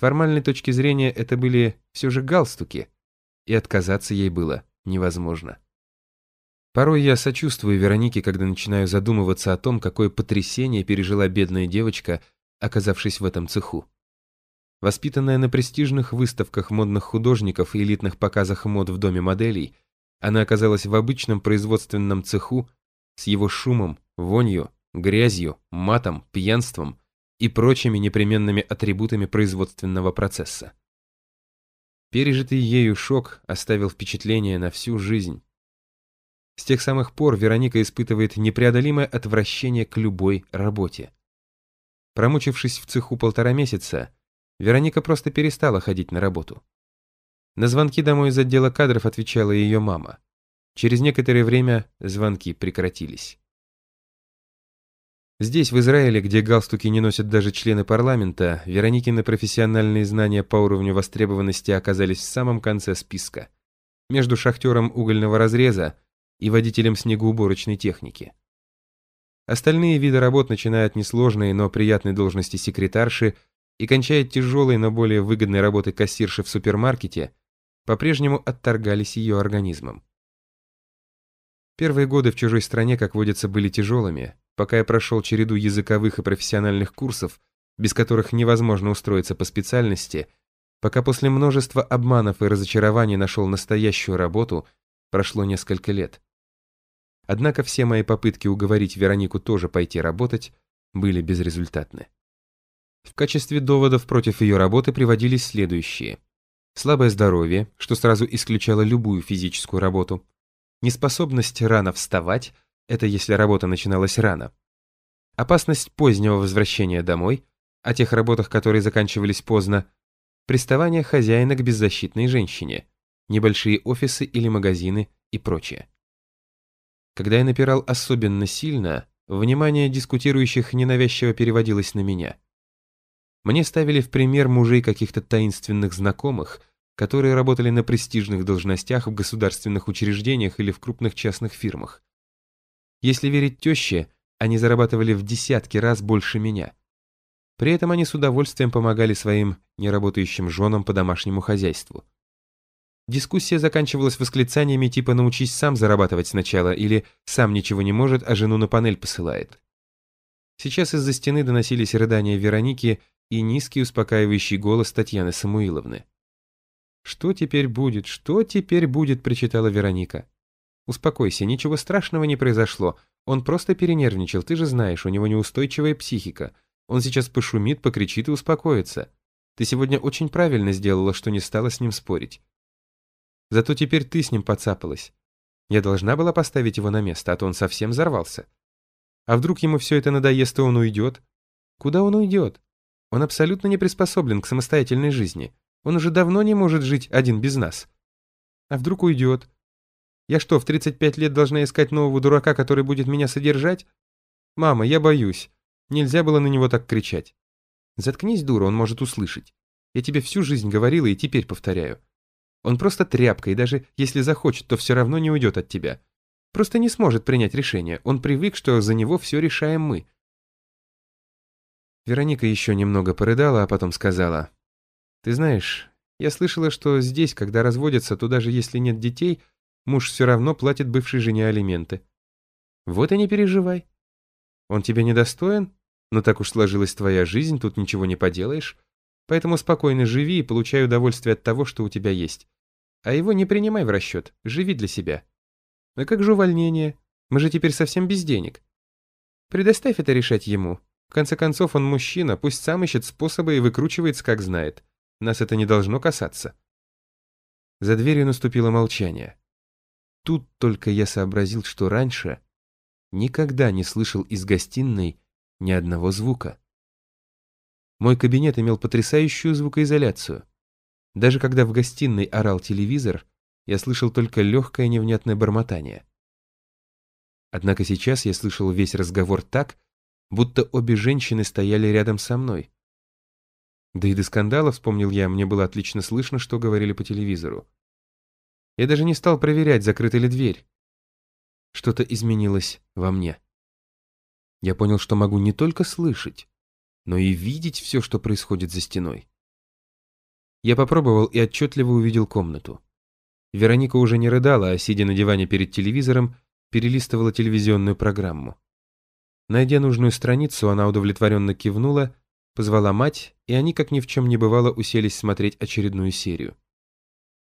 формальной точки зрения это были все же галстуки, и отказаться ей было невозможно. Порой я сочувствую Веронике, когда начинаю задумываться о том, какое потрясение пережила бедная девочка, оказавшись в этом цеху. Воспитанная на престижных выставках модных художников и элитных показах мод в доме моделей, она оказалась в обычном производственном цеху с его шумом, вонью, грязью, матом, пьянством и прочими непременными атрибутами производственного процесса. Пережитый ею шок оставил впечатление на всю жизнь. С тех самых пор Вероника испытывает непреодолимое отвращение к любой работе. Промучившись в цеху полтора месяца, Вероника просто перестала ходить на работу. На звонки домой из отдела кадров отвечала ее мама. Через некоторое время звонки прекратились. Здесь, в Израиле, где галстуки не носят даже члены парламента, Вероникины профессиональные знания по уровню востребованности оказались в самом конце списка. Между шахтером угольного разреза и водителем снегоуборочной техники. Остальные виды работ, начиная от несложной, но приятной должности секретарши и кончая тяжелой, но более выгодной работой кассирши в супермаркете, по-прежнему отторгались ее организмом. Первые годы в чужой стране, как водится, были тяжелыми, пока я прошел череду языковых и профессиональных курсов, без которых невозможно устроиться по специальности, пока после множества обманов и разочарований нашел настоящую работу, прошло несколько лет. Однако все мои попытки уговорить Веронику тоже пойти работать были безрезультатны. В качестве доводов против ее работы приводились следующие. Слабое здоровье, что сразу исключало любую физическую работу. Неспособность рано вставать, это если работа начиналась рано. Опасность позднего возвращения домой, о тех работах, которые заканчивались поздно. Приставание хозяина к беззащитной женщине. Небольшие офисы или магазины и прочее. Когда я напирал особенно сильно, внимание дискутирующих ненавязчиво переводилось на меня. Мне ставили в пример мужей каких-то таинственных знакомых, которые работали на престижных должностях в государственных учреждениях или в крупных частных фирмах. Если верить теще, они зарабатывали в десятки раз больше меня. При этом они с удовольствием помогали своим неработающим женам по домашнему хозяйству. Дискуссия заканчивалась восклицаниями типа «научись сам зарабатывать сначала» или «сам ничего не может, а жену на панель посылает». Сейчас из-за стены доносились рыдания Вероники и низкий успокаивающий голос Татьяны Самуиловны. «Что теперь будет? Что теперь будет?» – причитала Вероника. «Успокойся, ничего страшного не произошло. Он просто перенервничал, ты же знаешь, у него неустойчивая психика. Он сейчас пошумит, покричит и успокоится. Ты сегодня очень правильно сделала, что не стала с ним спорить. Зато теперь ты с ним подцапалась. Я должна была поставить его на место, а то он совсем взорвался. А вдруг ему все это надоест, и он уйдет? Куда он уйдет? Он абсолютно не приспособлен к самостоятельной жизни. Он уже давно не может жить один без нас. А вдруг уйдет? Я что, в 35 лет должна искать нового дурака, который будет меня содержать? Мама, я боюсь. Нельзя было на него так кричать. Заткнись, дура, он может услышать. Я тебе всю жизнь говорила и теперь повторяю. Он просто тряпка, и даже если захочет, то все равно не уйдет от тебя. Просто не сможет принять решение. Он привык, что за него все решаем мы. Вероника еще немного порыдала, а потом сказала. «Ты знаешь, я слышала, что здесь, когда разводятся, то даже если нет детей, муж все равно платит бывшей жене алименты. Вот и не переживай. Он тебе недостоин, но так уж сложилась твоя жизнь, тут ничего не поделаешь. Поэтому спокойно живи и получай удовольствие от того, что у тебя есть. А его не принимай в расчет, живи для себя. А как же увольнение? Мы же теперь совсем без денег. Предоставь это решать ему. В конце концов, он мужчина, пусть сам ищет способы и выкручивается, как знает. Нас это не должно касаться. За дверью наступило молчание. Тут только я сообразил, что раньше никогда не слышал из гостиной ни одного звука. Мой кабинет имел потрясающую звукоизоляцию. Даже когда в гостиной орал телевизор, я слышал только легкое невнятное бормотание. Однако сейчас я слышал весь разговор так, будто обе женщины стояли рядом со мной. Да и до скандала, вспомнил я, мне было отлично слышно, что говорили по телевизору. Я даже не стал проверять, закрыта ли дверь. Что-то изменилось во мне. Я понял, что могу не только слышать, но и видеть все, что происходит за стеной. Я попробовал и отчетливо увидел комнату. Вероника уже не рыдала, а, сидя на диване перед телевизором, перелистывала телевизионную программу. Найдя нужную страницу, она удовлетворенно кивнула, позвала мать, и они, как ни в чем не бывало, уселись смотреть очередную серию.